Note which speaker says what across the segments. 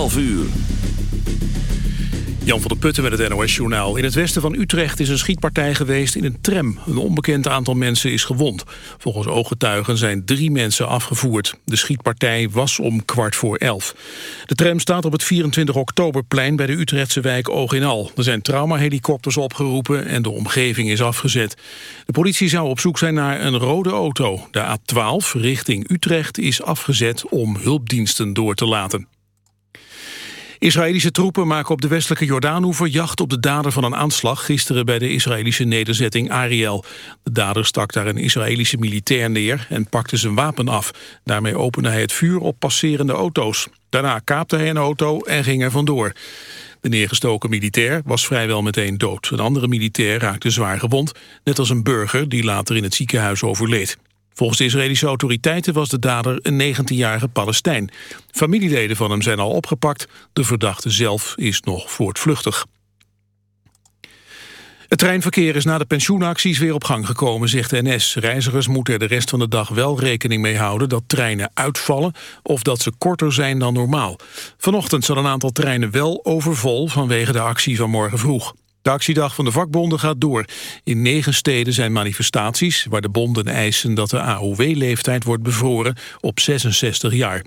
Speaker 1: 12 uur.
Speaker 2: Jan van der Putten met het NOS-journaal. In het westen van Utrecht is een schietpartij geweest in een tram. Een onbekend aantal mensen is gewond. Volgens ooggetuigen zijn drie mensen afgevoerd. De schietpartij was om kwart voor elf. De tram staat op het 24 oktoberplein bij de Utrechtse wijk Oog in Al. Er zijn traumahelikopters opgeroepen en de omgeving is afgezet. De politie zou op zoek zijn naar een rode auto. De A12 richting Utrecht is afgezet om hulpdiensten door te laten. Israëlische troepen maken op de westelijke Jordaanoever jacht op de dader van een aanslag gisteren bij de Israëlische nederzetting Ariel. De dader stak daar een Israëlische militair neer en pakte zijn wapen af. Daarmee opende hij het vuur op passerende auto's. Daarna kaapte hij een auto en ging er vandoor. De neergestoken militair was vrijwel meteen dood. Een andere militair raakte zwaar gewond, net als een burger die later in het ziekenhuis overleed. Volgens de Israëlische autoriteiten was de dader een 19-jarige Palestijn. Familieleden van hem zijn al opgepakt. De verdachte zelf is nog voortvluchtig. Het treinverkeer is na de pensioenacties weer op gang gekomen, zegt de NS. Reizigers moeten er de rest van de dag wel rekening mee houden dat treinen uitvallen of dat ze korter zijn dan normaal. Vanochtend zat een aantal treinen wel overvol vanwege de actie van morgen vroeg. De actiedag van de vakbonden gaat door. In negen steden zijn manifestaties waar de bonden eisen dat de AOW-leeftijd wordt bevroren op 66 jaar.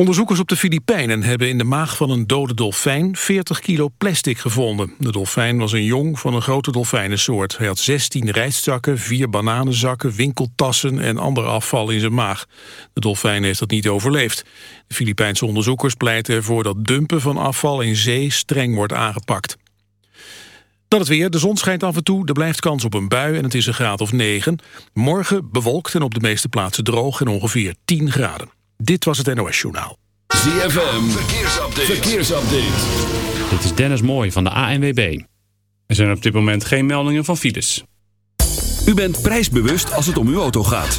Speaker 2: Onderzoekers op de Filipijnen hebben in de maag van een dode dolfijn 40 kilo plastic gevonden. De dolfijn was een jong van een grote dolfijnensoort. Hij had 16 rijstzakken, vier bananenzakken, winkeltassen en ander afval in zijn maag. De dolfijn heeft dat niet overleefd. De Filipijnse onderzoekers pleiten ervoor dat dumpen van afval in zee streng wordt aangepakt. Dan het weer. De zon schijnt af en toe. Er blijft kans op een bui en het is een graad of 9. Morgen bewolkt en op de meeste plaatsen droog en ongeveer 10 graden. Dit was het NOS Journaal.
Speaker 1: ZFM, verkeersupdate. verkeersupdate.
Speaker 3: Dit is Dennis Mooij van de ANWB. Er zijn op dit moment geen meldingen van files.
Speaker 1: U bent prijsbewust als het om uw auto gaat.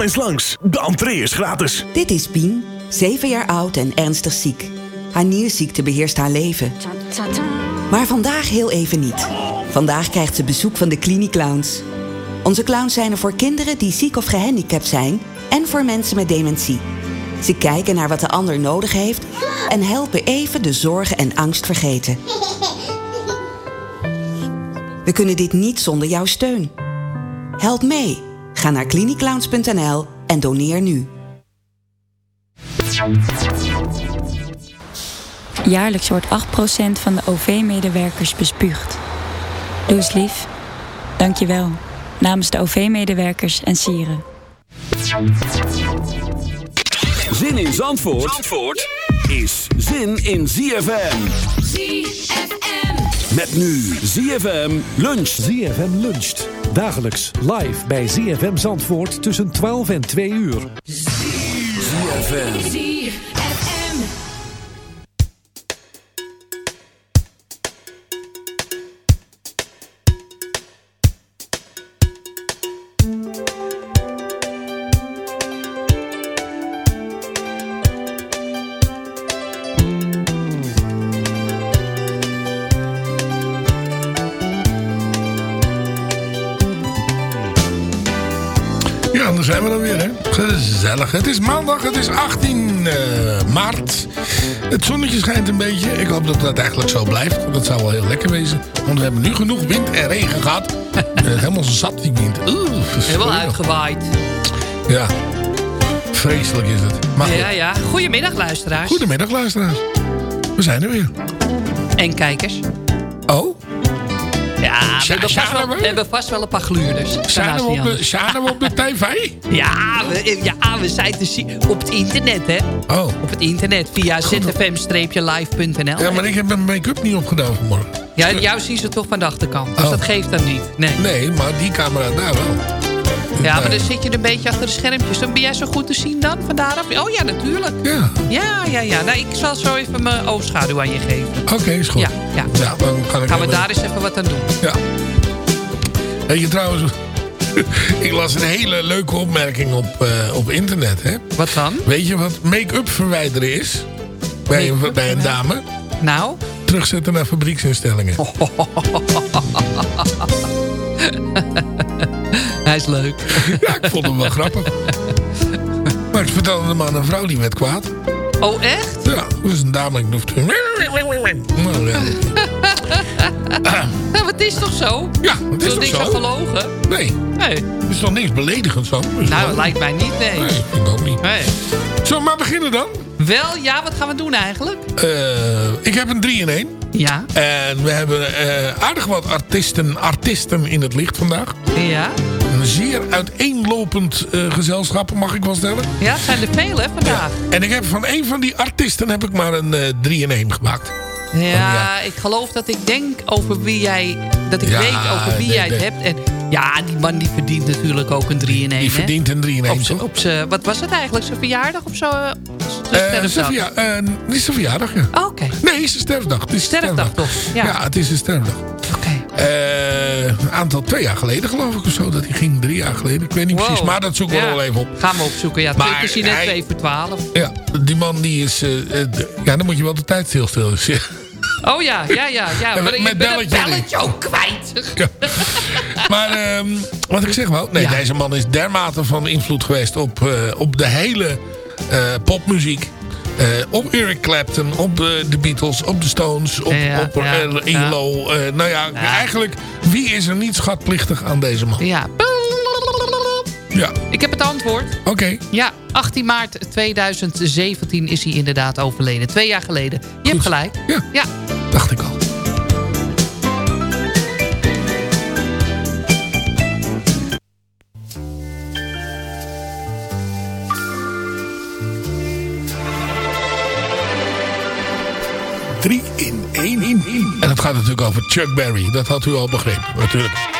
Speaker 4: Kom eens langs, de entree is gratis.
Speaker 5: Dit is Pien, 7 jaar oud en ernstig ziek. Haar nierziekte beheerst haar leven. Maar vandaag heel even niet. Vandaag krijgt ze bezoek van de Cliniclowns. Onze clowns zijn er voor kinderen die ziek of gehandicapt zijn... en voor mensen met dementie. Ze kijken naar wat de ander nodig heeft... en helpen even de zorgen en angst vergeten. We kunnen dit niet zonder jouw steun. Help mee. Ga naar cliniclowns.nl en doneer nu.
Speaker 6: Jaarlijks wordt 8% van de OV-medewerkers bespuugd. Doe eens lief. Dank je wel. Namens de OV-medewerkers en sieren.
Speaker 1: Zin in Zandvoort, Zandvoort is zin in ZFM.
Speaker 7: ZFM.
Speaker 1: Met nu ZFM lunch.
Speaker 8: ZFM luncht. Dagelijks live bij ZFM Zandvoort tussen 12 en 2 uur.
Speaker 1: ZFM.
Speaker 9: Zijn we dan weer, hè. Gezellig. Het is maandag, het is 18 eh, maart. Het zonnetje schijnt een beetje. Ik hoop dat dat eigenlijk zo blijft. Dat zou wel heel lekker wezen. Want we hebben nu genoeg wind en regen gehad. Eh, helemaal zat die wind.
Speaker 10: Helemaal uitgewaaid.
Speaker 9: Ja, vreselijk is het. Maar.
Speaker 10: Ja, ja. Goedemiddag, luisteraars.
Speaker 9: Goedemiddag, luisteraars. We zijn er weer.
Speaker 10: En kijkers.
Speaker 9: Oh,
Speaker 10: Ja, we hebben, vast wel,
Speaker 9: we?
Speaker 10: we hebben vast wel een paar gluurders.
Speaker 9: Zijn we, op de,
Speaker 10: anders.
Speaker 9: zijn we op de tv?
Speaker 10: Ja, we, ja, we zijn te zien op het internet, hè.
Speaker 9: Oh,
Speaker 10: Op het internet via zfm-live.nl.
Speaker 9: ja, maar ik heb mijn make-up niet opgedaan vanmorgen.
Speaker 10: Ja, jou zien ze toch van de achterkant. Dus
Speaker 9: Oh.
Speaker 10: dat geeft dan niet. Nee.
Speaker 9: Nee, maar die camera daar wel.
Speaker 10: Ja, maar dan zit je een beetje achter de schermpjes. Dan ben jij zo goed te zien dan, vandaar af? Oh ja, natuurlijk.
Speaker 9: Ja,
Speaker 10: Ja, ja, ja. Nou, ik zal zo even mijn oogschaduw aan je geven.
Speaker 9: oké, is goed.
Speaker 10: Ja, ja.
Speaker 9: Ja, dan kan ik
Speaker 10: Gaan we daar eens even wat aan doen.
Speaker 9: Ja. Weet je trouwens, ik las een hele leuke opmerking op, eh, op internet. Hè?
Speaker 10: Wat dan?
Speaker 9: Weet je wat make-up verwijderen is? Bij een, bij een dame?
Speaker 10: Nou?
Speaker 9: Terugzetten naar fabrieksinstellingen.
Speaker 10: Hij is leuk.
Speaker 9: Ja, ik vond hem wel grappig. Maar ik vertelde hem aan een vrouw die werd kwaad.
Speaker 10: Oh, echt?
Speaker 9: Ja, dat is een dame. Ik. Nou, ja.
Speaker 10: Nou, het is toch zo?
Speaker 9: Ja, het is
Speaker 10: Zo
Speaker 9: toch
Speaker 10: niks
Speaker 9: zo?
Speaker 10: aan gelogen?
Speaker 9: Nee,
Speaker 10: Nee.
Speaker 9: het is toch niks beledigends zo? Dus
Speaker 10: Nou,
Speaker 9: gewoon-
Speaker 10: lijkt mij niet, nee.
Speaker 9: Nee, ik ook niet.
Speaker 10: Nee.
Speaker 9: Zullen we maar beginnen dan?
Speaker 10: Wel, ja, wat gaan we doen eigenlijk?
Speaker 9: Eh, ik heb een 3 in 1.
Speaker 10: Ja,
Speaker 9: En we hebben eh, aardig wat artiesten, artiesten in het licht vandaag.
Speaker 10: ja.
Speaker 9: Een zeer uiteenlopend eh, gezelschap, mag ik wel stellen.
Speaker 10: Ja, het zijn er veel, hè, vandaag.
Speaker 9: En ik heb van een van die artiesten heb ik maar een 3 in 1 gemaakt.
Speaker 10: Ja,
Speaker 9: ja.
Speaker 10: ik geloof dat ik denk over wie jij... Dat ik weet over wie
Speaker 9: nee,
Speaker 10: jij het
Speaker 9: nee.
Speaker 10: hebt. En ja, die man die verdient natuurlijk ook een 3 in 1,
Speaker 9: Die verdient een 3 in 1,
Speaker 10: Op z'n-
Speaker 9: toch?
Speaker 10: op wat was het eigenlijk? Zijn verjaardag of zo? eh, Zijn
Speaker 9: Eh, eh, niet zijn verjaardag, ja.
Speaker 10: Oh, Oké,
Speaker 9: Nee, het is een sterfdag. Het is
Speaker 10: sterfdag toch? Ja,
Speaker 9: Ja. het is een sterfdag.
Speaker 10: oké.
Speaker 9: Eh, een aantal, twee jaar geleden geloof ik of zo. Dat hij ging, drie jaar geleden. Ik weet niet
Speaker 10: Wow.
Speaker 9: precies, maar dat zoeken we
Speaker 10: Ja.
Speaker 9: wel even op.
Speaker 10: Gaan we opzoeken. Ja,
Speaker 9: Maar
Speaker 10: twee keer
Speaker 9: hij-
Speaker 10: twee voor twaalf.
Speaker 9: Ja, die man die is... eh, eh, ja, dan moet je wel de tijd stilstellen. Ja.
Speaker 10: Oh ja, ja, ja. ja. Maar
Speaker 9: met belletje
Speaker 10: belletje ook kwijt.
Speaker 9: Ja. Maar ehm, wat ik zeg wel, nee,
Speaker 10: Ja.
Speaker 9: deze man is dermate van invloed geweest op, eh, op de hele eh, popmuziek. Eh, op Eric Clapton, op de, Beatles, op de Stones, op,
Speaker 10: Ja,
Speaker 9: op
Speaker 10: ja, ja.
Speaker 9: ELO. nou ja, eigenlijk, wie is er niet schatplichtig aan deze man?
Speaker 10: Ja.
Speaker 9: Ja,
Speaker 10: Ik heb het antwoord.
Speaker 9: oké.
Speaker 10: Ja, 18 maart 2017 is hij inderdaad overleden. Twee jaar geleden. Je hebt gelijk.
Speaker 9: Ja,
Speaker 10: Ja.
Speaker 9: dacht ik al. Het gaat natuurlijk over Chuck Berry. Dat had u al begrepen, natuurlijk.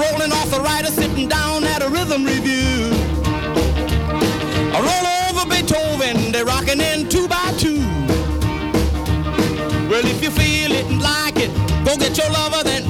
Speaker 7: I caught the rolling arthritis sitting down at a rhythm review. I roll over Beethoven, they're rocking in two by two. Well, if you feel it and like it, go get your lover, then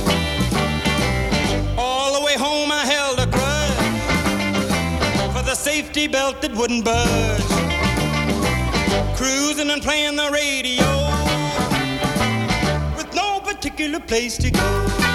Speaker 7: Empty belt that wouldn't budge, cruising and playing the radio with no particular place to go.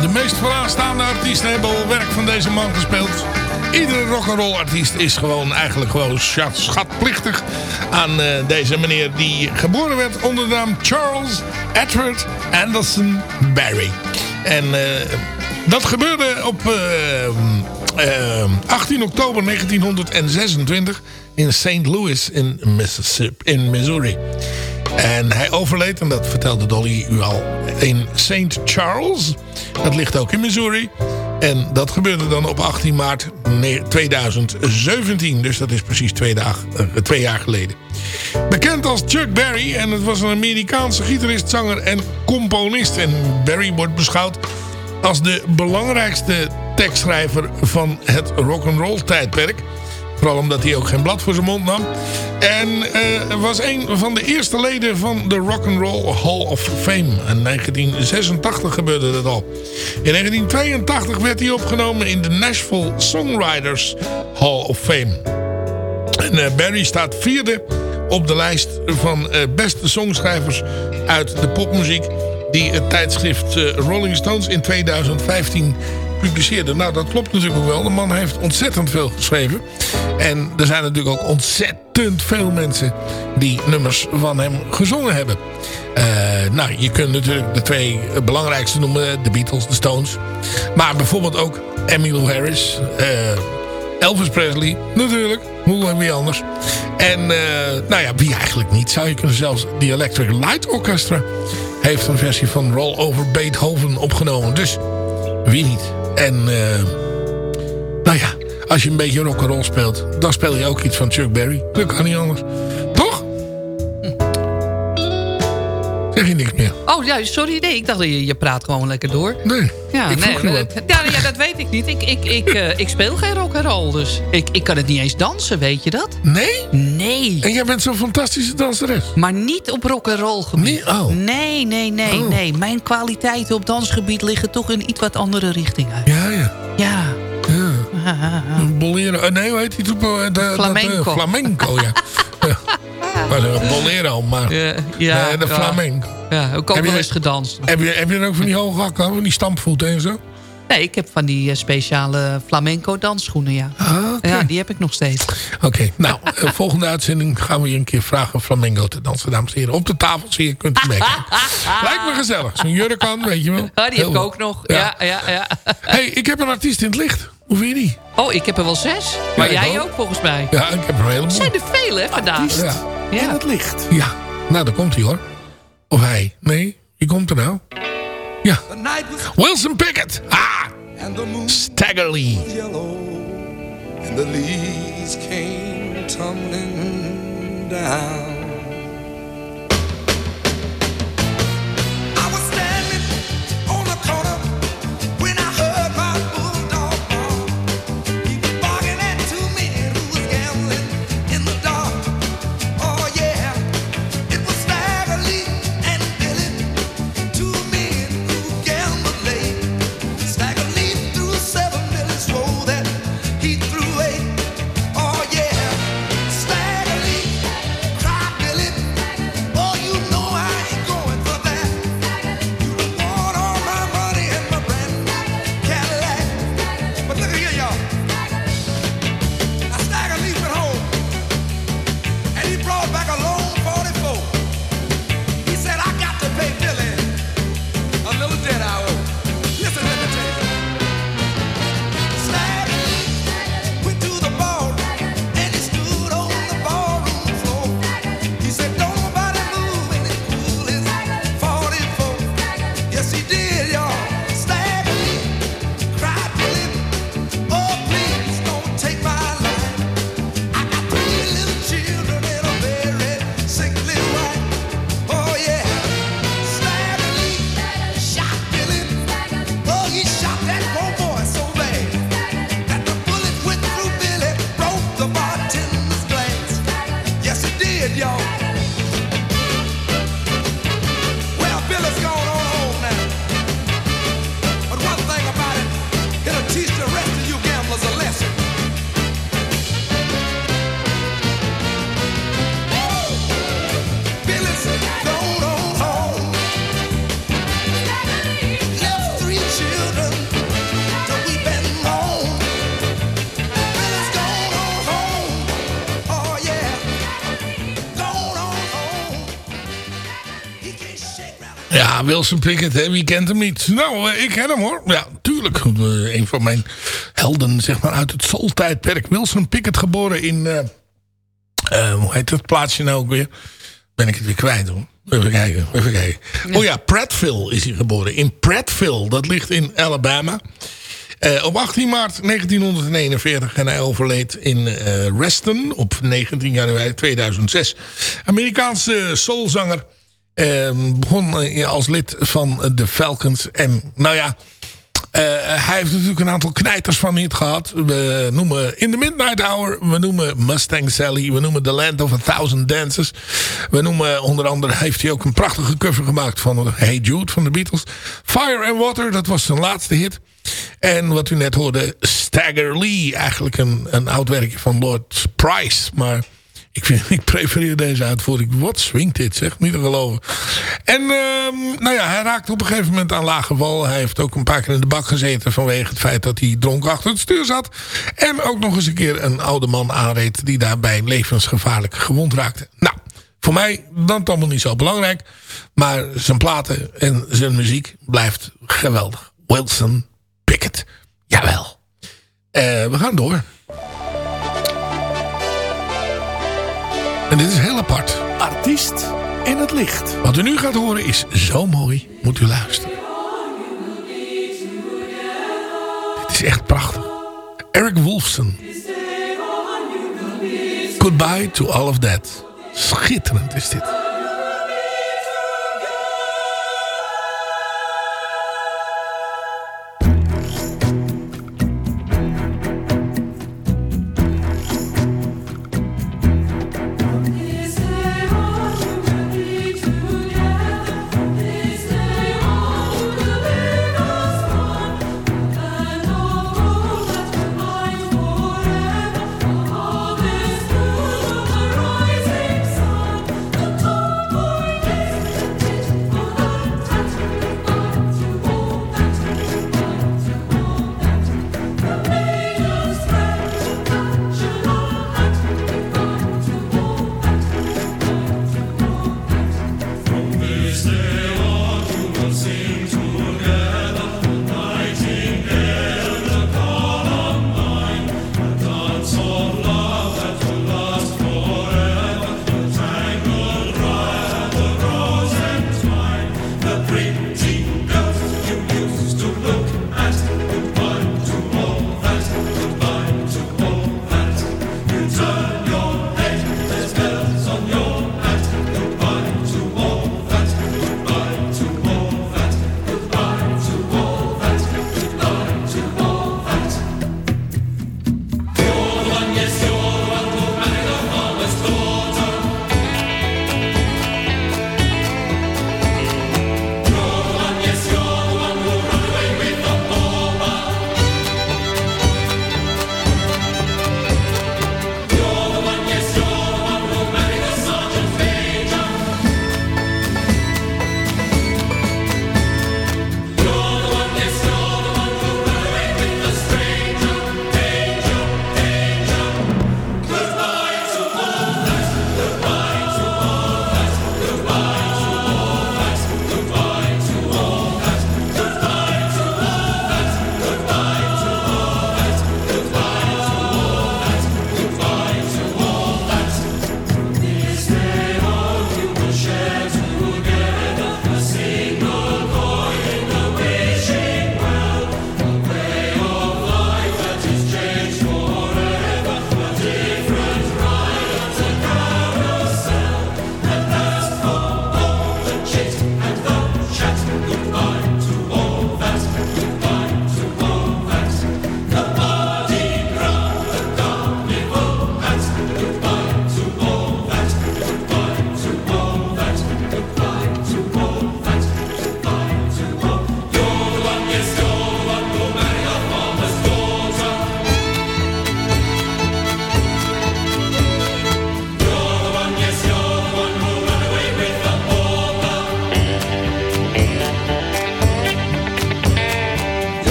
Speaker 9: De meest vooraanstaande artiesten hebben al werk van deze man gespeeld. iedere rock'n'roll artiest is gewoon eigenlijk gewoon schat, schatplichtig aan uh, deze meneer die geboren werd onder de naam Charles Edward Anderson Barry. En uh, dat gebeurde op uh, 18 oktober 1926 in St. Louis in, Mississippi, in Missouri. En hij overleed, en dat vertelde Dolly u al, in St. Charles. Dat ligt ook in Missouri. En dat gebeurde dan op 18 maart 2017. Dus dat is precies twee, dagen, uh, twee jaar geleden. Bekend als Chuck Berry. En het was een Amerikaanse gitarist, zanger en componist. En Berry wordt beschouwd als de belangrijkste tekstschrijver van het rock'n'roll tijdperk. Vooral omdat hij ook geen blad voor zijn mond nam. En uh, was een van de eerste leden van de Rock'n'Roll Hall of Fame. In 1986 gebeurde dat al. In 1982 werd hij opgenomen in de Nashville Songwriters Hall of Fame. En uh, Barry staat vierde op de lijst van uh, beste songschrijvers uit de popmuziek... die het tijdschrift Rolling Stones in 2015 publiceerde. Nou, dat klopt natuurlijk ook wel. De man heeft ontzettend veel geschreven. En er zijn natuurlijk ook ontzettend veel mensen die nummers van hem gezongen hebben. Uh, nou, je kunt natuurlijk de twee belangrijkste noemen. De Beatles, de Stones. Maar bijvoorbeeld ook Emmylou Harris. Uh, Elvis Presley, natuurlijk. Hoe en wie anders. En nou ja, wie eigenlijk niet. Zou je kunnen zelfs die Electric Light Orchestra heeft een versie van Roll Over Beethoven opgenomen. Dus wie niet. En uh, nou ja, als je een beetje rock'n'roll speelt, dan speel je ook iets van Chuck Berry. Dat kan niet anders. Zeg je niks meer?
Speaker 10: Oh ja, sorry. Nee, ik dacht dat je, je praat gewoon lekker door.
Speaker 9: Nee,
Speaker 10: ja,
Speaker 9: ik
Speaker 10: nee,
Speaker 9: nee,
Speaker 10: ja, ja, dat weet ik niet. Ik, ik, ik, uh, ik speel geen rock'n'roll, dus ik, ik kan het niet eens dansen, weet je dat?
Speaker 9: Nee?
Speaker 10: Nee.
Speaker 9: En jij bent zo'n fantastische danseres?
Speaker 10: Maar niet op rock'n'roll gebied.
Speaker 9: Nee, oh.
Speaker 10: nee, nee, nee,
Speaker 9: Oh.
Speaker 10: nee. Mijn kwaliteiten op dansgebied liggen toch in iets wat andere richting uit.
Speaker 9: Ja, ja.
Speaker 10: Ja.
Speaker 9: ja. Bolero. eh, nee, hoe heet die eh, de- dat, eh,
Speaker 10: Flamenco.
Speaker 9: flamenco, ja. Maar een bolero, maar
Speaker 10: Ja, ja,
Speaker 9: eh, de flamenco.
Speaker 10: Ja, ook
Speaker 9: Heb
Speaker 10: wel eens gedanst.
Speaker 9: Heb je, heb je dan ook van die hoge hakken, van die stampvoeten en zo?
Speaker 10: Nee, ik heb van die eh, speciale flamenco dansschoenen, ja.
Speaker 9: Ah.
Speaker 10: Ja, die heb ik nog steeds.
Speaker 9: Oké, nou, eh, volgende uitzending gaan we je een keer vragen flamenco te dansen, dames en heren. Op de tafel zie je, kunt u meekijken. Lijkt me gezellig. Zo'n jurk aan, weet je wel.
Speaker 10: Ah, die heb ik ook nog.
Speaker 9: Ja.
Speaker 10: Ja, ja, ja.
Speaker 9: hey, ik heb een artiest in het licht. Hoe vind je die?
Speaker 10: Oh, ik heb er wel zes. Maar jij
Speaker 9: ook.
Speaker 10: ook. volgens mij.
Speaker 9: Ja, ik heb er een heleboel.
Speaker 10: zijn er veel, hè, vandaag.
Speaker 9: Ja.
Speaker 10: Ja.
Speaker 8: In het licht.
Speaker 9: ja, nou, daar komt hij hoor. Of hij. Nee, wie komt er nou? Ja. Wilson Pickett. Ah! Staggerly.
Speaker 11: yellow and the leaves came tumbling down.
Speaker 9: yo. Wilson Pickett, hè, wie kent hem niet? Nou, eh, ik ken hem hoor. Ja, tuurlijk. Eh, een van mijn helden, zeg maar, uit het soul-tijdperk. Wilson Pickett, geboren in... eh, hoe heet dat plaatsje nou ook weer? Ben ik het weer kwijt hoor. Even kijken, even kijken. Oh ja, Prattville is hij geboren. In Prattville, dat ligt in Alabama. Op 18 maart 1941 en hij overleed in Reston op 19 januari 2006. Amerikaanse soulzanger. Eh, begon eh, als lid van de Falcons. En nou ja, eh, hij heeft natuurlijk een aantal knijters van hit gehad. We noemen In the Midnight Hour. We noemen Mustang Sally. We noemen The Land of a Thousand Dances. We noemen onder andere... heeft hij ook een prachtige cover gemaakt van Hey Jude van de Beatles. Fire and Water, dat was zijn laatste hit. En wat u net hoorde, Stagger Lee. Eigenlijk een, een oud werkje van Lord Price. Maar ik, vind, ik prefereer deze uitvoering. Wat swingt dit, zeg. Niet te geloven. En ehm, nou ja, hij raakte op een gegeven moment aan lage wal. Hij heeft ook een paar keer in de bak gezeten... vanwege het feit dat hij dronken achter het stuur zat. En ook nog eens een keer een oude man aanreed... die daarbij levensgevaarlijk gewond raakte. Nou, voor mij dan allemaal niet zo belangrijk. Maar zijn platen en zijn muziek blijft geweldig. Wilson Pickett. Jawel. Eh, we gaan door. En dit is heel apart.
Speaker 4: Artiest in het licht.
Speaker 9: Wat u nu gaat horen is zo mooi. Moet u luisteren. Dit is echt prachtig. Eric Wolfson. Goodbye to all of that. Schitterend is dit.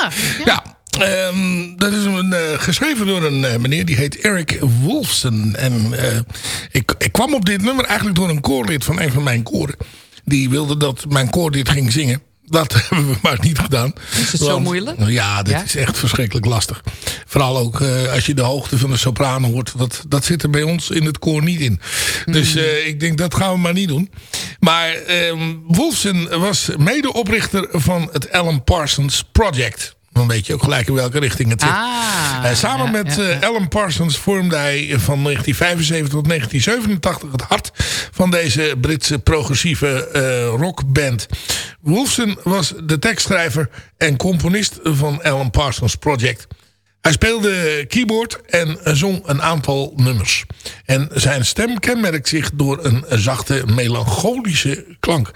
Speaker 9: Ja.
Speaker 10: Ja.
Speaker 9: ehm, dat is een, eh, geschreven door een eh, meneer die heet Eric Wolfson. En eh, ik, ik kwam op dit nummer eigenlijk door een koorlid van een van mijn koren. Die wilde dat mijn koor dit ging zingen. Dat hebben we maar niet gedaan.
Speaker 10: Is het zo moeilijk?
Speaker 9: Ja, dit
Speaker 10: Ja?
Speaker 9: is echt verschrikkelijk lastig. Vooral ook eh, als je de hoogte van de sopraan hoort. Dat, dat zit er bij ons in het koor niet in. Dus
Speaker 10: Hmm.
Speaker 9: eh, ik denk dat gaan we maar niet doen. Maar ehm Wolfson was medeoprichter van het Alan Parsons Project. Dan weet je ook gelijk in welke richting het zit.
Speaker 10: Ah,
Speaker 9: Eh, samen
Speaker 10: ja,
Speaker 9: met
Speaker 10: ja, ja.
Speaker 9: Alan Parsons vormde hij van 1975 tot 1987 het hart van deze Britse progressieve rockband. Wolfson was de tekstschrijver en componist van Alan Parsons Project. Hij speelde keyboard en zong een aantal nummers. En zijn stem kenmerkt zich door een zachte, melancholische klank.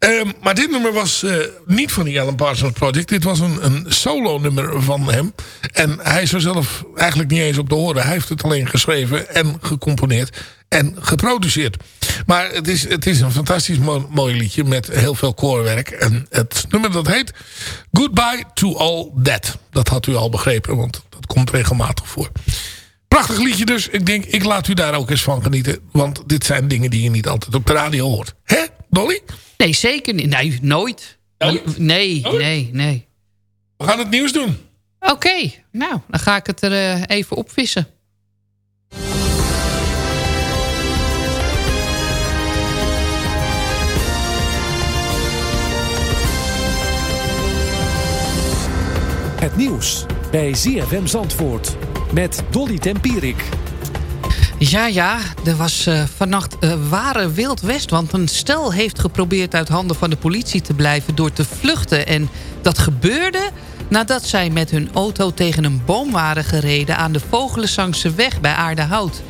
Speaker 9: Ehm, maar dit nummer was eh, niet van die Alan Parsons Project. Dit was een, een solo nummer van hem. En hij is er zelf eigenlijk niet eens op te horen. Hij heeft het alleen geschreven en gecomponeerd en geproduceerd. Maar het is, het is een fantastisch mo- mooi liedje met heel veel koorwerk. En het nummer dat heet Goodbye to All That. Dat had u al begrepen, want dat komt regelmatig voor. Prachtig liedje dus. Ik denk, ik laat u daar ook eens van genieten. Want dit zijn dingen die je niet altijd op de radio hoort. Hè, Dolly?
Speaker 10: Nee, zeker niet. Nee, nooit. Nee, nee, nee.
Speaker 9: We gaan het nieuws doen.
Speaker 10: Oké, nou, dan ga ik het er eh, even opvissen.
Speaker 8: Het nieuws bij ZFM Zandvoort met Dolly Tempierik.
Speaker 10: Ja, ja, er was eh, vannacht eh, ware Wild West. Want een stel heeft geprobeerd uit handen van de politie te blijven door te vluchten. En dat gebeurde nadat zij met hun auto tegen een boom waren gereden... aan de Vogelenzangse weg bij Aardehout.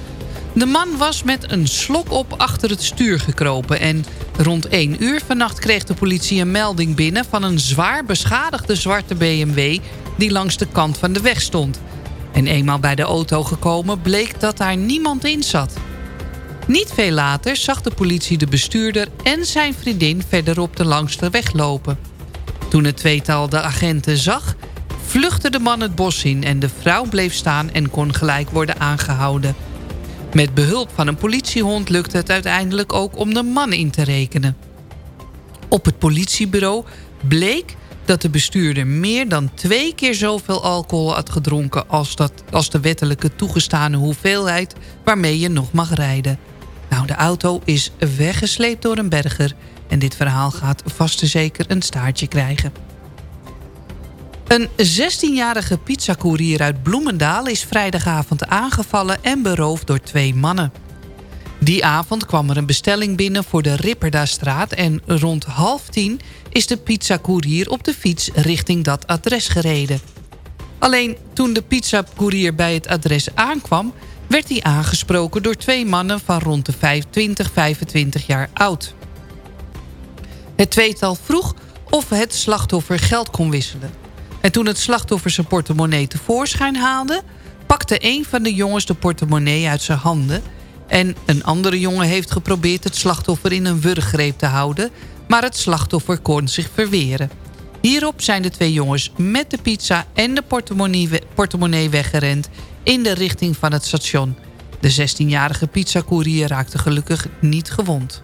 Speaker 10: De man was met een slok op achter het stuur gekropen. En rond 1 uur vannacht kreeg de politie een melding binnen... van een zwaar beschadigde zwarte BMW die langs de kant van de weg stond. En eenmaal bij de auto gekomen bleek dat daar niemand in zat. Niet veel later zag de politie de bestuurder en zijn vriendin verderop de langste weg lopen. Toen het tweetal de agenten zag, vluchtte de man het bos in... en de vrouw bleef staan en kon gelijk worden aangehouden. Met behulp van een politiehond lukte het uiteindelijk ook om de man in te rekenen. Op het politiebureau bleek dat de bestuurder meer dan twee keer zoveel alcohol had gedronken... als, dat, als de wettelijke toegestane hoeveelheid waarmee je nog mag rijden. Nou, de auto is weggesleept door een berger... en dit verhaal gaat vast en zeker een staartje krijgen. Een 16-jarige pizzacourier uit Bloemendaal is vrijdagavond aangevallen en beroofd door twee mannen. Die avond kwam er een bestelling binnen voor de Ripperdastraat... en rond half tien is de pizzacourier op de fiets richting dat adres gereden. Alleen toen de pizzacourier bij het adres aankwam... werd hij aangesproken door twee mannen van rond de 25, 25 jaar oud. Het tweetal vroeg of het slachtoffer geld kon wisselen. En toen het slachtoffer zijn portemonnee tevoorschijn haalde... pakte een van de jongens de portemonnee uit zijn handen... en een andere jongen heeft geprobeerd het slachtoffer in een wurggreep te houden... maar het slachtoffer kon zich verweren. Hierop zijn de twee jongens met de pizza en de portemonnee, we- portemonnee weggerend... in de richting van het station. De 16-jarige pizzacourier raakte gelukkig niet gewond.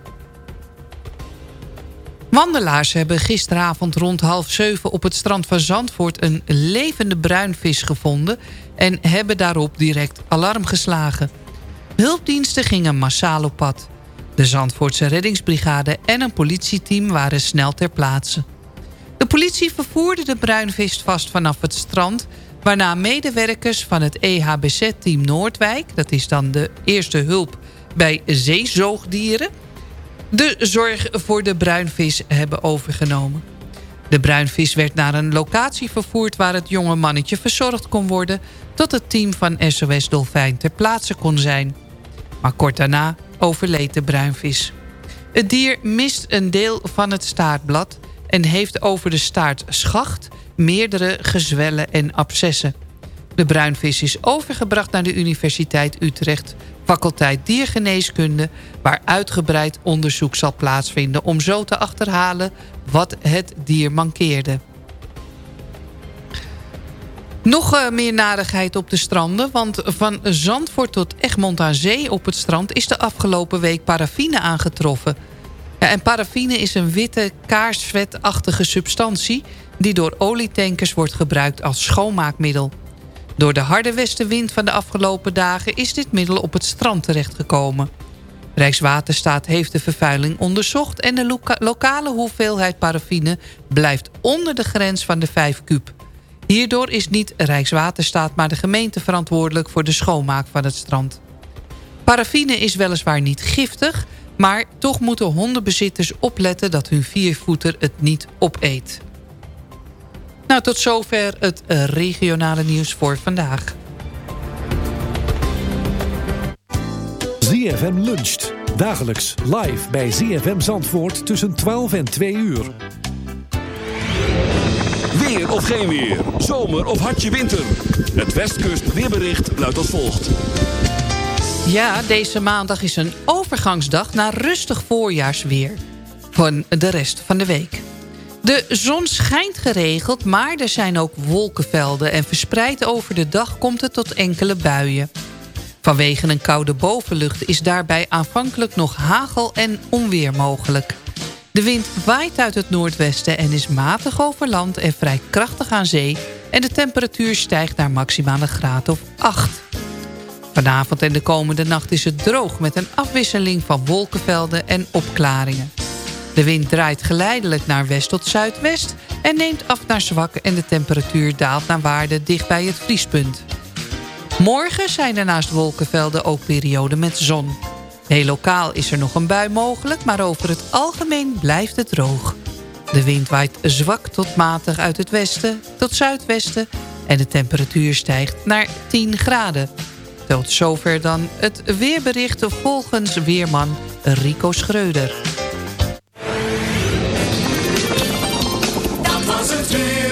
Speaker 10: Wandelaars hebben gisteravond rond half zeven op het strand van Zandvoort... een levende bruinvis gevonden en hebben daarop direct alarm geslagen. Hulpdiensten gingen massaal op pad. De Zandvoortse reddingsbrigade en een politieteam waren snel ter plaatse. De politie vervoerde de bruinvis vast vanaf het strand... waarna medewerkers van het EHBZ-team Noordwijk... dat is dan de eerste hulp bij zeezoogdieren de zorg voor de bruinvis hebben overgenomen. De bruinvis werd naar een locatie vervoerd waar het jonge mannetje verzorgd kon worden... tot het team van SOS Dolfijn ter plaatse kon zijn. Maar kort daarna overleed de bruinvis. Het dier mist een deel van het staartblad... en heeft over de staartschacht meerdere gezwellen en abscessen. De bruinvis is overgebracht naar de Universiteit Utrecht... faculteit diergeneeskunde... waar uitgebreid onderzoek zal plaatsvinden... om zo te achterhalen wat het dier mankeerde. Nog uh, meer narigheid op de stranden, want van Zandvoort tot Egmond aan Zee op het strand... is de afgelopen week paraffine aangetroffen. Ja, en paraffine is een witte, kaarsvetachtige substantie... die door olietankers wordt gebruikt als schoonmaakmiddel. Door de harde westenwind van de afgelopen dagen... is dit middel op het strand terechtgekomen. Rijkswaterstaat heeft de vervuiling onderzocht... en de loka lokale hoeveelheid paraffine blijft onder de grens van de 5 kuub. Hierdoor is niet Rijkswaterstaat, maar de gemeente verantwoordelijk voor de schoonmaak van het strand. Paraffine is weliswaar niet giftig, maar toch moeten hondenbezitters opletten dat hun viervoeter het niet opeet. Nou, tot zover het regionale nieuws voor vandaag.
Speaker 8: ZFM luncht. Dagelijks live bij ZFM Zandvoort tussen 12 en 2 uur.
Speaker 1: Weer of geen weer. Zomer of hartje winter. Het Westkust weerbericht luidt als volgt.
Speaker 10: Ja, deze maandag is een overgangsdag naar rustig voorjaarsweer. Van de rest van de week. De zon schijnt geregeld, maar er zijn ook wolkenvelden... en verspreid over de dag komt het tot enkele buien. Vanwege een koude bovenlucht is daarbij aanvankelijk nog hagel en onweer mogelijk. De wind waait uit het noordwesten en is matig over land en vrij krachtig aan zee... en de temperatuur stijgt naar maximaal graad of 8. Vanavond en de komende nacht is het droog met een afwisseling van wolkenvelden en opklaringen. De wind draait geleidelijk naar west tot zuidwest en neemt af naar zwak en de temperatuur daalt naar waarde dicht bij het vriespunt. Morgen zijn er naast wolkenvelden ook perioden met zon. Heel lokaal is er nog een bui mogelijk, maar over het algemeen blijft het droog. De wind waait zwak tot matig uit het westen tot zuidwesten... en de temperatuur stijgt naar 10 graden. Tot zover dan het weerbericht volgens weerman Rico Schreuder.
Speaker 11: Dat was het weer.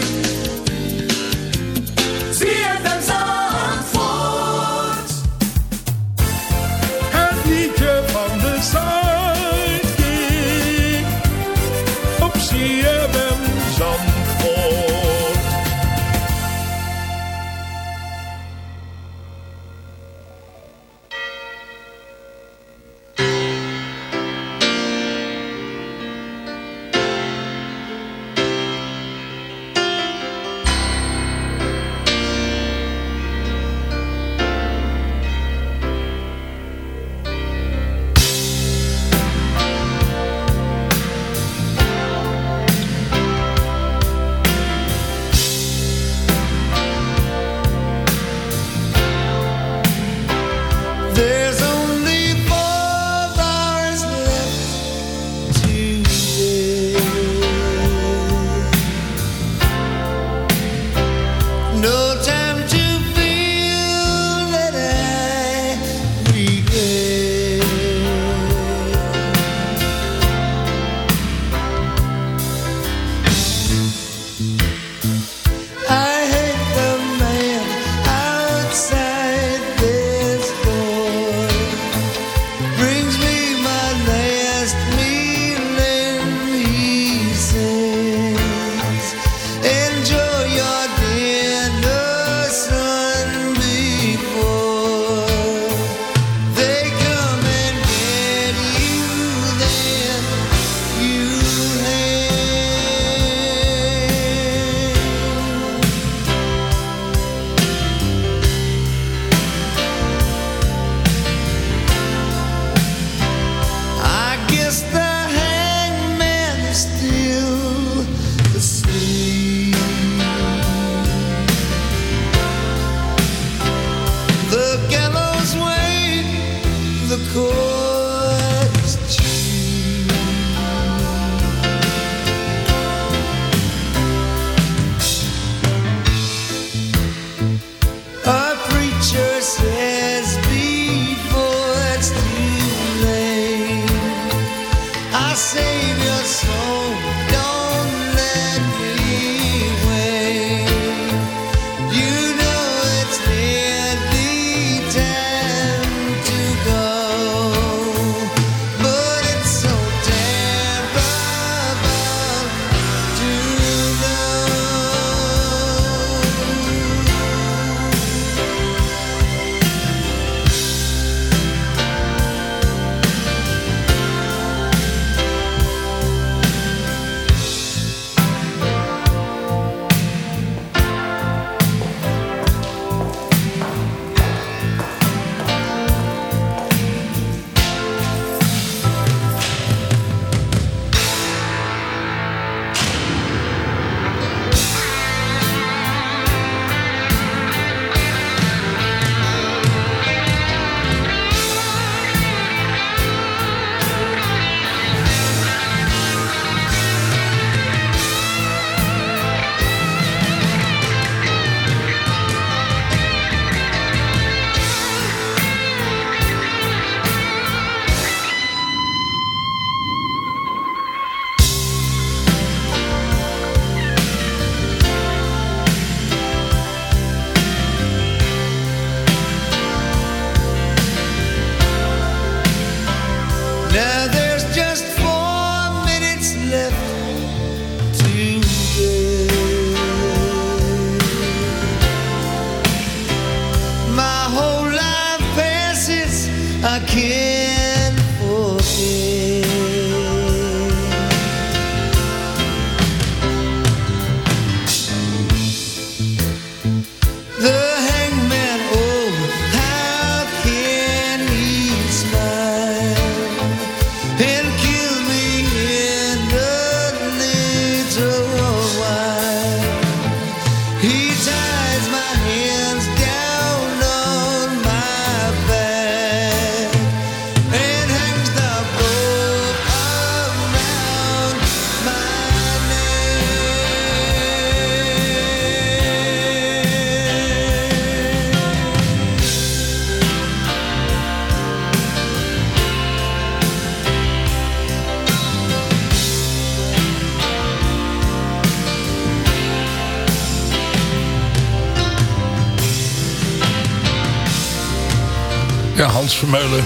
Speaker 9: Hans Vermeulen.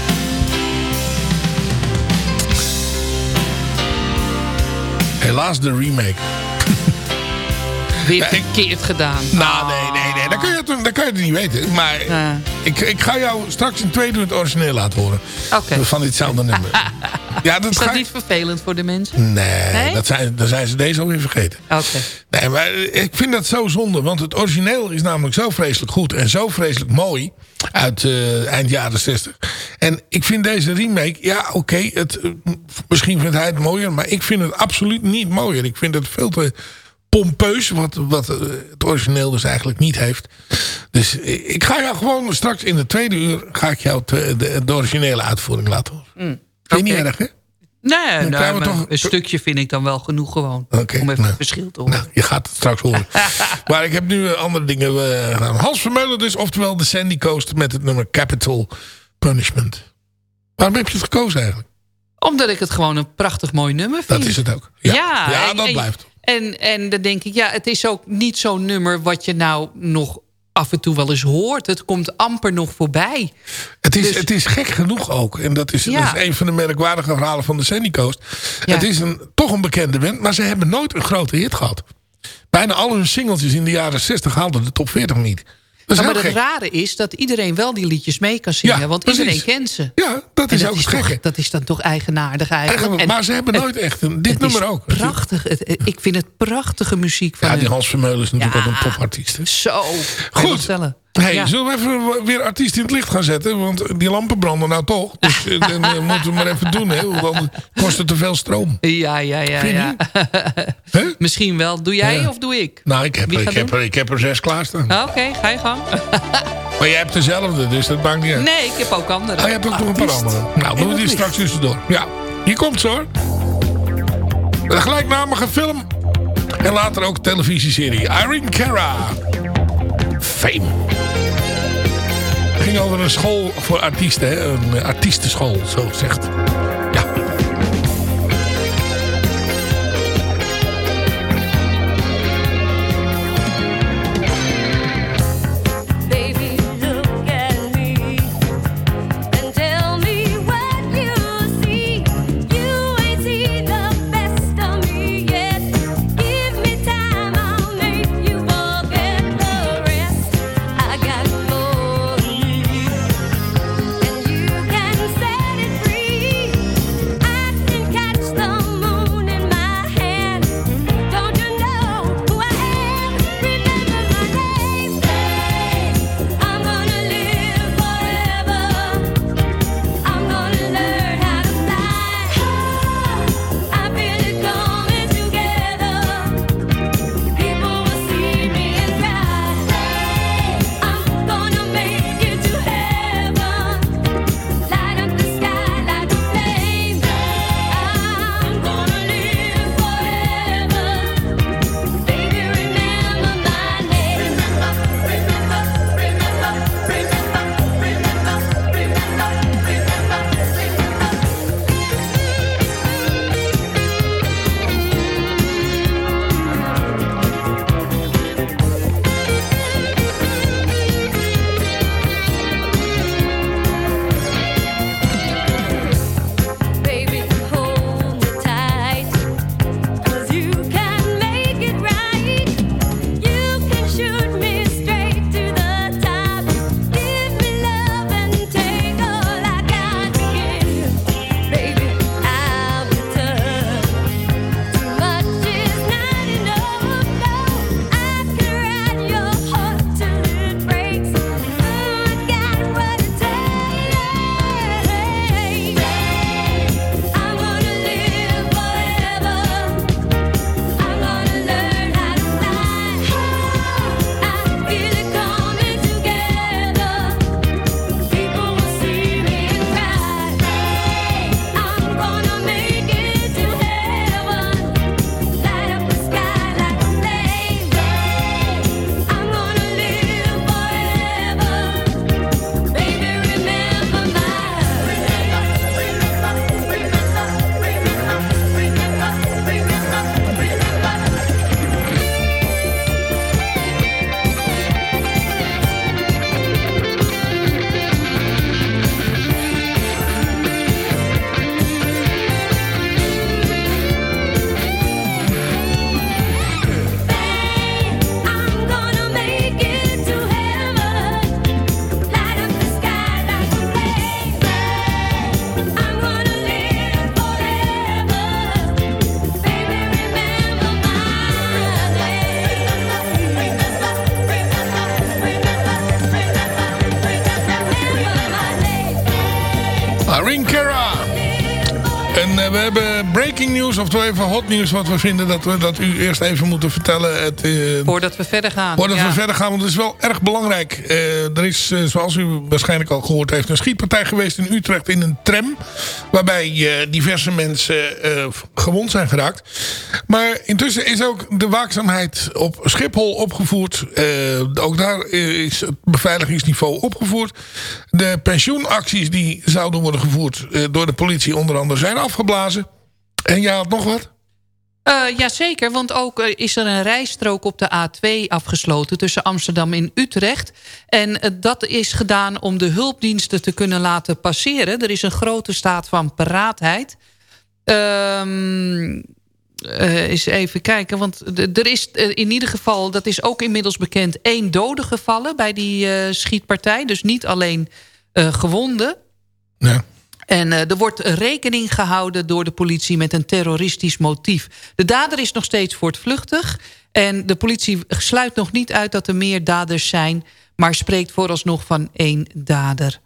Speaker 9: Helaas de remake.
Speaker 10: Weer verkeerd gedaan.
Speaker 9: Nou, nee, nee, nee. Dat kan je, kan je het niet weten. Maar ik, ik ga jou straks in tweede het origineel laten horen.
Speaker 10: Oké.
Speaker 9: Van ditzelfde nummer. Ja, dat
Speaker 10: Is dat
Speaker 9: ga
Speaker 10: niet vervelend voor de mensen?
Speaker 9: Nee,
Speaker 10: Nee?
Speaker 9: Dat zijn, dan zijn ze deze alweer vergeten.
Speaker 10: Oké.
Speaker 9: Nee, maar ik vind dat zo zonde. Want het origineel is namelijk zo vreselijk goed. En zo vreselijk mooi. Uit eh, eind jaren 60. En ik vind deze remake... Ja, oké. het eh, misschien vindt hij het mooier. Maar ik vind het absoluut niet mooier. Ik vind het veel te pompeus. Wat, wat eh, het origineel dus eigenlijk niet heeft. Dus eh, ik ga jou gewoon straks in de tweede uur... Ga ik jou de, de, de originele uitvoering laten horen.
Speaker 10: Mm.
Speaker 9: Vind je niet erg, hè?
Speaker 10: Nee, nou,
Speaker 9: we toch-
Speaker 10: een stukje vind ik dan wel genoeg gewoon. Om even
Speaker 9: nou.
Speaker 10: het verschil te horen.
Speaker 9: Je gaat het straks horen. maar ik heb nu eh, andere dingen eh, gedaan. Hans Vermeulen dus, oftewel de Sandy Coast met het nummer Capital Punishment. Waarom heb je het gekozen eigenlijk?
Speaker 10: Omdat ik het gewoon een prachtig mooi nummer vind.
Speaker 9: Dat is het ook. Ja, ja,
Speaker 10: en-
Speaker 9: dat
Speaker 10: en-
Speaker 9: blijft.
Speaker 10: En, en dan denk ik, ja, het is ook niet zo'n nummer... wat je nou nog af en toe wel eens hoort. Het komt amper nog voorbij.
Speaker 9: Het is,
Speaker 10: Dus-
Speaker 9: het is gek genoeg ook. En dat is,
Speaker 10: Ja.
Speaker 9: dat is een van de merkwaardige verhalen van de Sandy Coast. Het is een, toch een bekende band, maar ze hebben nooit een grote hit gehad. Bijna al hun singeltjes in de jaren 60 haalden de top 40 niet.
Speaker 10: Maar het
Speaker 9: gek.
Speaker 10: rare is dat iedereen wel die liedjes mee kan zingen.
Speaker 9: Ja,
Speaker 10: want
Speaker 9: precies.
Speaker 10: iedereen kent ze.
Speaker 9: Ja, dat is ook
Speaker 10: toch,
Speaker 9: gekke.
Speaker 10: Dat is dan toch eigenaardig eigenlijk.
Speaker 9: Eigenlijk,
Speaker 10: En
Speaker 9: maar ze hebben
Speaker 10: het-
Speaker 9: nooit echt een, dit nummer ook.
Speaker 10: Prachtig. Het- ik vind het prachtige muziek van
Speaker 9: Ja, die. Hans Vermeulen is natuurlijk ook een topartiest. hè.
Speaker 10: Zo.
Speaker 9: Goed. Hey,
Speaker 10: Ja.
Speaker 9: Zullen we even weer artiest in het licht gaan zetten? Want die lampen branden nou toch. Dus eh, dan eh, moeten we maar even doen. Hè? Want kost het te veel stroom.
Speaker 10: Ja, ja, ja. Ja. Misschien wel. Doe jij
Speaker 9: Ja.
Speaker 10: of doe ik?
Speaker 9: Nou, ik heb,
Speaker 10: Wie
Speaker 9: ik, heb er, ik heb er zes klaarstaan.
Speaker 10: Ah, Oké, ga je gang.
Speaker 9: Maar jij hebt dezelfde, dus dat maakt niet uit.
Speaker 10: Nee, ik heb ook andere.
Speaker 9: Ah, je hebt ook nog een paar andere. Nou, doen we die straks tussendoor. Ja, hier komt ze hoor. De gelijknamige film. En later ook televisieserie. Irene Cara. Fame. Het ging over een school voor artiesten. Hè? Een artiestenschool, zo zegt. En eh, we hebben breaking news, oftewel even hot nieuws... wat we vinden dat we dat u eerst even moeten vertellen. Het, eh,
Speaker 10: Voordat we verder gaan.
Speaker 9: Voordat
Speaker 10: ja.
Speaker 9: we verder gaan, want het is wel erg belangrijk. Eh, er is, eh, zoals u waarschijnlijk al gehoord heeft... een schietpartij geweest in Utrecht in een tram... waarbij diverse mensen gewond zijn geraakt. Maar intussen is ook de waakzaamheid op Schiphol opgevoerd. Ook daar is het beveiligingsniveau opgevoerd. De pensioenacties die zouden worden gevoerd door de politie onder andere zijn afgeblazen. En jij had nog wat?
Speaker 10: Eh, jazeker, want ook eh, is er een rijstrook op de A2 afgesloten... tussen Amsterdam en Utrecht. En eh, dat is gedaan om de hulpdiensten te kunnen laten passeren. Er is een grote staat van paraatheid. Ehm eh, eens even kijken, want er is in ieder geval... dat is ook inmiddels bekend, één dode gevallen... bij die schietpartij, dus niet alleen gewonden...
Speaker 9: Ja.
Speaker 10: En eh, er wordt rekening gehouden door de politie met een terroristisch motief. De dader is nog steeds voortvluchtig. En de politie sluit nog niet uit dat er meer daders zijn... maar spreekt vooralsnog van één dader.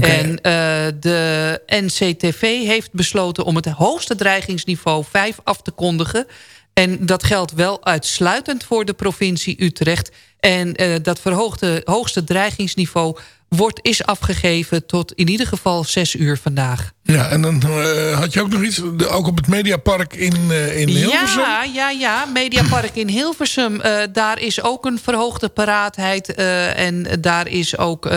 Speaker 10: En eh, de NCTV heeft besloten om het hoogste dreigingsniveau 5 af te kondigen. En dat geldt wel uitsluitend voor de provincie Utrecht. En eh, dat verhoogde hoogste dreigingsniveau wordt, is afgegeven tot in ieder geval 6 uur vandaag.
Speaker 9: Ja, en dan eh, had je ook nog iets, de- ook op het Mediapark in, eh in Hilversum.
Speaker 10: Ja, ja, ja. Mediapark in Hilversum. eh, daar is ook een verhoogde paraatheid. en daar is ook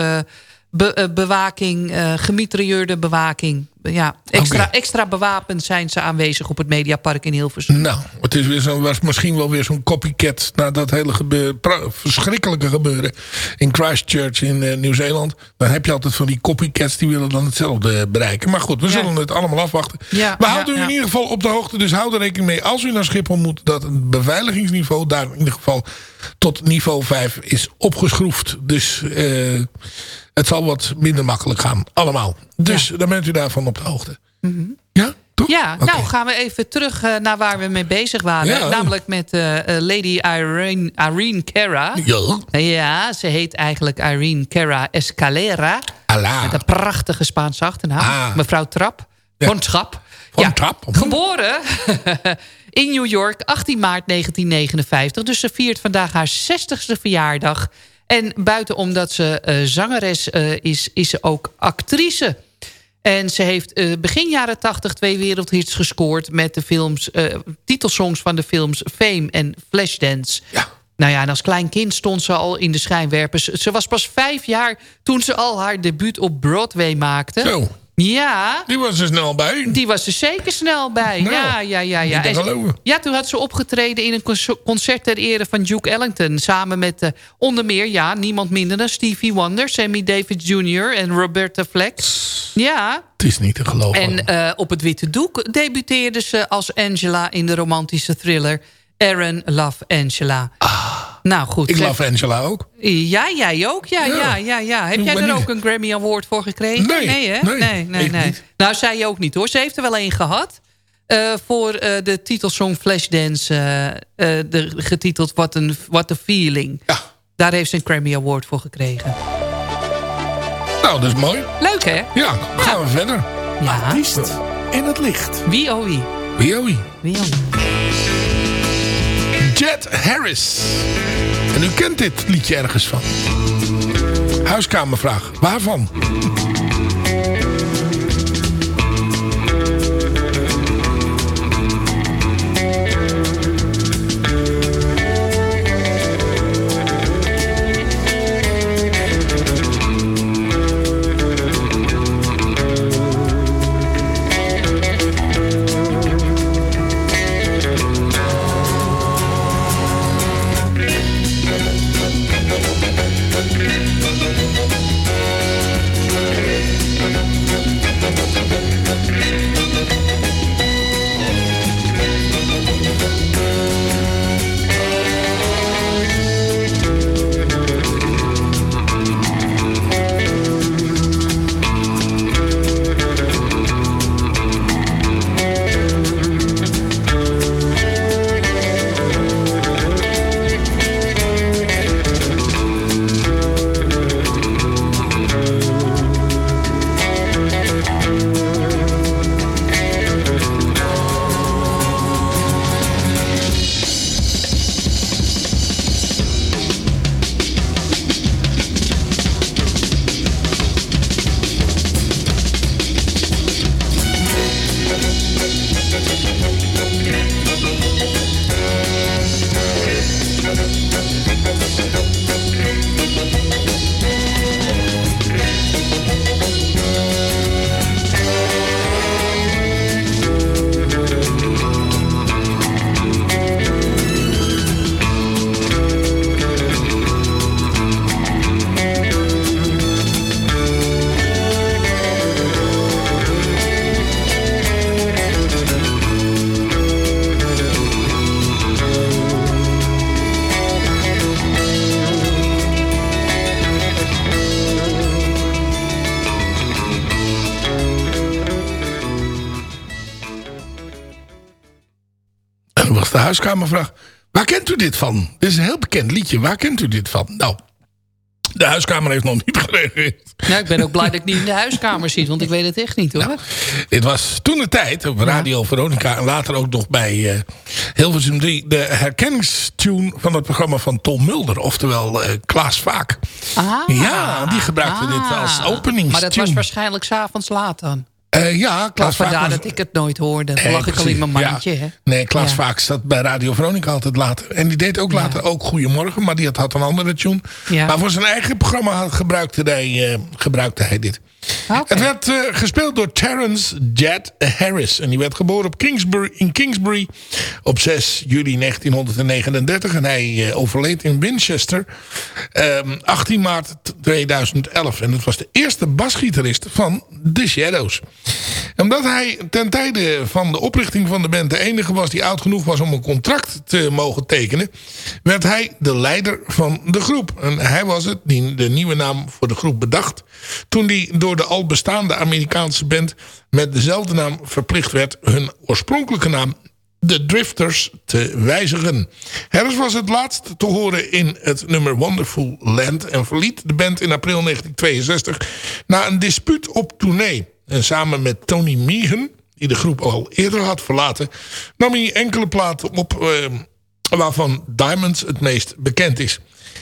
Speaker 10: be- eh, bewaking, eh gemitrailleerde bewaking. Ja, extra, extra bewapend zijn ze aanwezig op het Mediapark in Hilversum.
Speaker 9: Nou, het is weer zo, was misschien wel weer zo'n copycat... na dat hele verschrikkelijke gebeuren in Christchurch in eh, Nieuw-Zeeland. Dan heb je altijd van die copycats die willen dan hetzelfde bereiken. Maar goed, we
Speaker 10: Ja.
Speaker 9: zullen het allemaal afwachten.
Speaker 10: Ja,
Speaker 9: we
Speaker 10: ja,
Speaker 9: houden u in ieder geval op de hoogte. Dus houd er rekening mee als u naar Schiphol moet... dat het beveiligingsniveau daar in ieder geval tot niveau 5 is opgeschroefd. Dus het zal wat minder makkelijk gaan. Allemaal. Dus dan bent u daarvan op de hoogte. Ja, toch?
Speaker 10: Ja, nou gaan we even terug eh, naar waar we mee bezig waren.
Speaker 9: Ja.
Speaker 10: Namelijk met eh, eh, Lady Irene, Irene Cara.
Speaker 9: Ja.
Speaker 10: Ja, ze heet eigenlijk Irene Cara Escalera.
Speaker 9: Allah.
Speaker 10: Met een prachtige Spaanse achternaam.
Speaker 9: Ah.
Speaker 10: Mevrouw Trap. Von Trap.
Speaker 9: Von
Speaker 10: ja,
Speaker 9: Trapp.
Speaker 10: Geboren in New York, 18 maart 1959. Dus ze viert vandaag haar 60ste verjaardag. En buiten omdat ze eh, zangeres eh, is, is ze ook actrice. En ze heeft eh, begin jaren 80 twee wereldhits gescoord... met de films, titelsongs van de films Fame en Flashdance.
Speaker 9: Ja.
Speaker 10: Nou ja, en als klein kind stond ze al in de schijnwerpers. Ze was pas vijf jaar toen ze al haar debuut op Broadway maakte.
Speaker 9: Zo.
Speaker 10: Ja.
Speaker 9: Die was er snel bij.
Speaker 10: Die was er zeker snel bij.
Speaker 9: Nou,
Speaker 10: ja, ja, ja. ja. En ze- ja, toen had ze opgetreden in een concer- concert ter ere van Duke Ellington. Samen met eh, onder meer, ja, niemand minder dan Stevie Wonder... Sammy Davis Jr. en Roberta Fleck. Ja.
Speaker 9: Het is niet te geloven.
Speaker 10: En eh, op het witte doek debuteerde ze als Angela... in de romantische thriller Aaron Love Angela. Nou goed.
Speaker 9: Ik love Angela ook.
Speaker 10: ja, jij ook? Ja, ja,
Speaker 9: Ja.
Speaker 10: ja. ja, Heb jij er ook een Grammy Award voor gekregen?
Speaker 9: Nee,
Speaker 10: hè?
Speaker 9: nee,
Speaker 10: nee, nee.
Speaker 9: ik
Speaker 10: nee.
Speaker 9: niet.
Speaker 10: Nou, zij ook niet hoor. Ze heeft er wel één gehad. eh, voor eh, de titelsong Flashdance. eh, eh, de, getiteld What, a, What a Feeling.
Speaker 9: Ja.
Speaker 10: Daar heeft ze een Grammy Award voor gekregen.
Speaker 9: Nou, dat is mooi.
Speaker 10: Leuk hè?
Speaker 9: Ja, gaan we verder.
Speaker 10: Ja.
Speaker 8: Artiest in het licht.
Speaker 10: Wie oh wie?
Speaker 9: Wie oh wie?
Speaker 10: Wie oh wie?
Speaker 9: Jet Harris. En u kent dit liedje ergens van. Huiskamervraag. Waarvan? De huiskamervraag. Waar kent u dit van? Dit is een heel bekend liedje. Waar kent u dit van? Nou, de huiskamer heeft nog niet gereageerd.
Speaker 10: Nou, ik ben ook blij dat ik niet in de huiskamer zit, want ik weet het echt niet hoor.
Speaker 9: Dit was toen de tijd op Radio Veronica en later ook nog bij eh, Hilversum 3... de herkenningstune van het programma van Tom Mulder. Oftewel eh, Klaas Vaak.
Speaker 10: Ah,
Speaker 9: ja, die gebruikte dit als openingstune.
Speaker 10: Maar dat was waarschijnlijk s'avonds laat dan.
Speaker 9: Eh, ja, Klaas Vaak...
Speaker 10: Vandaar
Speaker 9: was-
Speaker 10: dat ik het nooit hoorde. Dan
Speaker 9: Nee,
Speaker 10: lag ik al in mijn mandje.
Speaker 9: ja.
Speaker 10: Hè?
Speaker 9: Nee, Klaas
Speaker 10: Ja.
Speaker 9: Vaak zat bij Radio Veronica altijd later. En die deed ook later ook Goedemorgen, maar die had, had een andere tune. Maar voor zijn eigen programma gebruikte hij, eh, gebruikte hij dit. Het werd eh, gespeeld door Terence Jed Harris. En die werd geboren op Kingsbury, in Kingsbury op 6 juli 1939. En hij eh, overleed in Winchester ehm, 18 maart 2011. En dat was de eerste basgitarist van The Shadows. Omdat hij ten tijde van de oprichting van de band de enige was die oud genoeg was om een contract te mogen tekenen, werd hij de leider van de groep. En hij was het die de nieuwe naam voor de groep bedacht toen die door de al bestaande Amerikaanse band met dezelfde naam verplicht werd hun oorspronkelijke naam de Drifters te wijzigen. Harris was het laatst te horen in het nummer Wonderful Land... en verliet de band in april 1962 na een dispuut op tournee. En samen met Tony Meehan, die de groep al eerder had verlaten... nam hij enkele platen op eh, waarvan Diamonds het meest bekend is.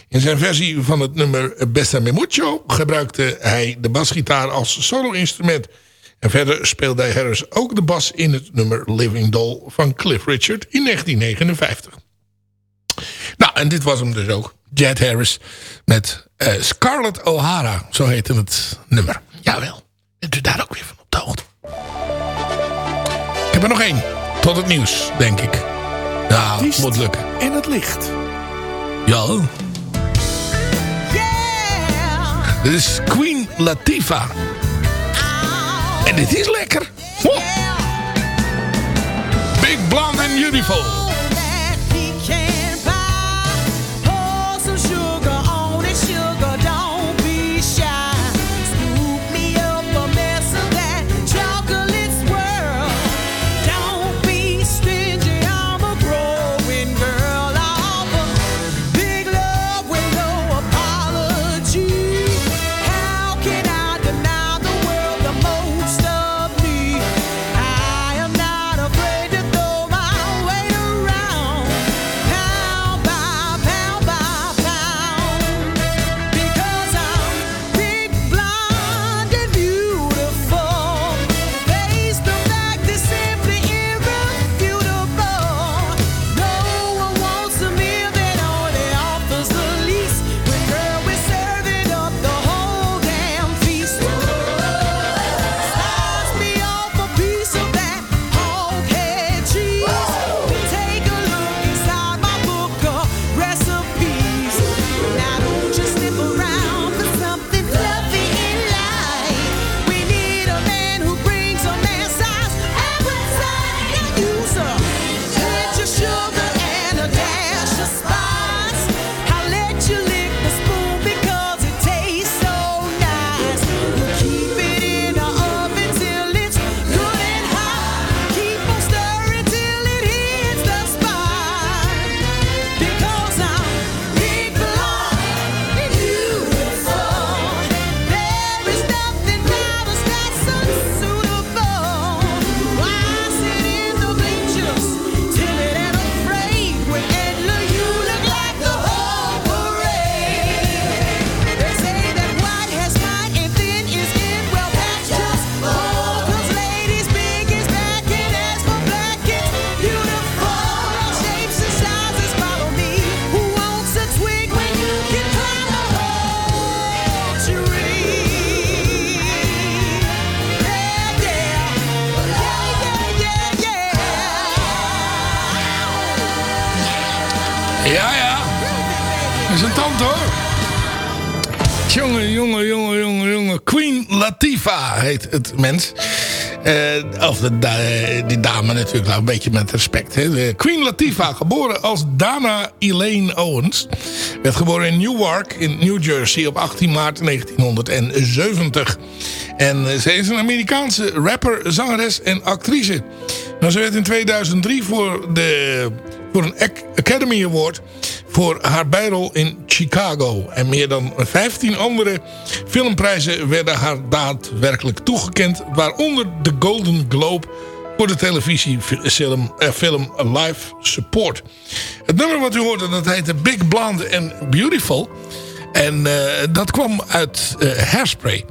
Speaker 9: In zijn versie van het nummer Besta Mucho gebruikte hij de basgitaar als solo-instrument... En verder speelde Harris ook de bas in het nummer Living Doll van Cliff Richard in 1959. Nou, en dit was hem dus ook. Jet Harris met eh, Scarlett O'Hara, zo heette het nummer. Jawel, bent u daar ook weer van op de hoogte. Ik heb er nog één, tot het nieuws, denk ik. Ja, moet lukken.
Speaker 8: In het licht.
Speaker 9: Ja. Dit is Queen Latifah. En dit is lekker. Wow. Big Blonde and Beautiful. Het mens. Eh, of de, eh, die dame natuurlijk, nou, een beetje met respect. Hè. Queen Latifah, geboren als Dana Elaine Owens. Werd geboren in Newark in New Jersey op 18 maart 1970. En eh, ze is een Amerikaanse rapper, zangeres en actrice. Nou, ze werd in 2003 voor de voor een Ac- Academy Award voor haar bijrol in Chicago. En meer dan 15 andere filmprijzen werden haar daadwerkelijk toegekend. Waaronder de Golden Globe voor de televisiefilm eh, film Live Support. Het nummer wat u hoorde, dat heette Big Blonde and Beautiful. En eh, dat kwam uit eh, Hairspray.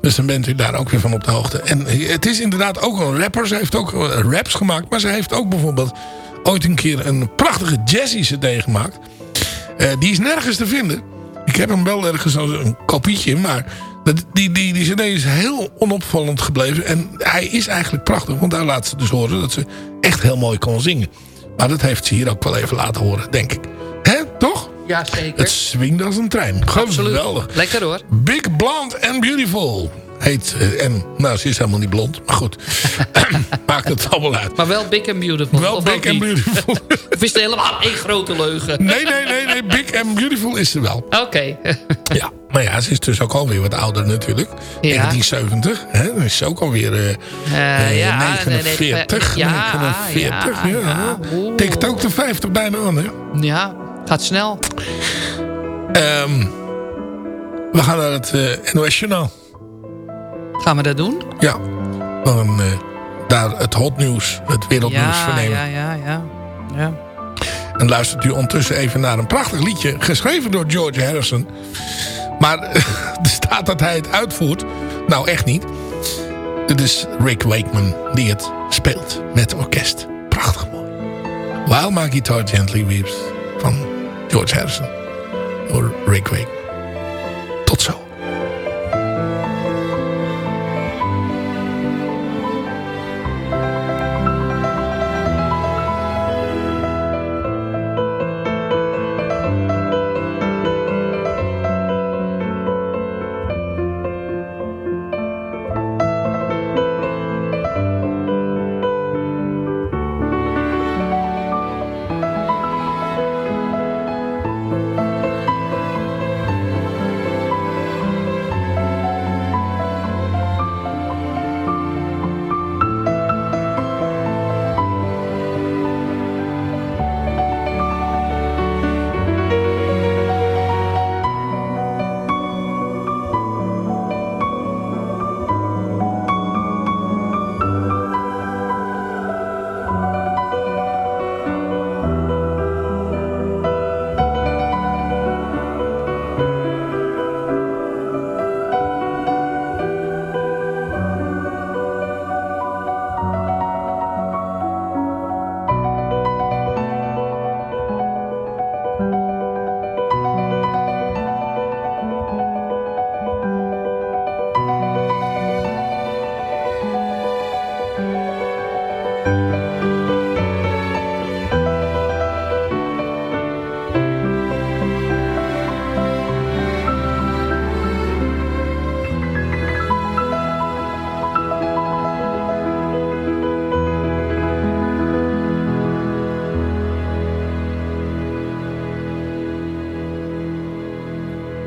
Speaker 9: Dus dan bent u daar ook weer van op de hoogte. En het is inderdaad ook een rapper. Ze heeft ook eh, raps gemaakt. Maar ze heeft ook bijvoorbeeld ooit een keer een prachtige jazzy cd gemaakt. Eh, die is nergens te vinden. Ik heb hem wel ergens als een kopietje. Maar dat, die, die, die cd is heel onopvallend gebleven. En hij is eigenlijk prachtig. Want daar laat ze dus horen dat ze echt heel mooi kon zingen. Maar dat heeft ze hier ook wel even laten horen, denk ik. Hè, toch?
Speaker 10: Ja, zeker.
Speaker 9: Het swingt als een trein. Geweldig.
Speaker 10: Lekker hoor.
Speaker 9: Big Blonde and Beautiful. Heet, eh, en nou, ze is helemaal niet blond. Maar goed, maakt het allemaal uit.
Speaker 10: Maar wel big and beautiful.
Speaker 9: Wel big and beautiful.
Speaker 10: Of is het helemaal één grote leugen?
Speaker 9: Nee, nee, nee, nee. Big and beautiful is ze wel.
Speaker 10: Oké.
Speaker 9: Ja, maar ja, ze is dus ook alweer wat ouder natuurlijk.
Speaker 10: Ja.
Speaker 9: 1970, hè, dan is ze ook alweer Eh,
Speaker 10: ja,
Speaker 9: eh, 49.
Speaker 10: ja,
Speaker 9: 49, ja.
Speaker 10: ja.
Speaker 9: Tikt ook de 50 bijna aan, hè.
Speaker 10: Ja, gaat snel.
Speaker 9: Ehm, we gaan naar het eh NOS Journaal.
Speaker 10: Gaan we dat doen?
Speaker 9: Ja, dan eh, daar het hotnieuws, het wereldnieuws
Speaker 10: ja,
Speaker 9: vernemen.
Speaker 10: ja, ja, ja, ja.
Speaker 9: En luistert u ondertussen even naar een prachtig liedje... geschreven door George Harrison. Maar er staat dat hij het uitvoert. Nou, echt niet. Dit is Rick Wakeman die het speelt met orkest. Prachtig mooi. While My Guitar Gently Weeps van George Harrison. Door Rick Wakeman. Tot zo.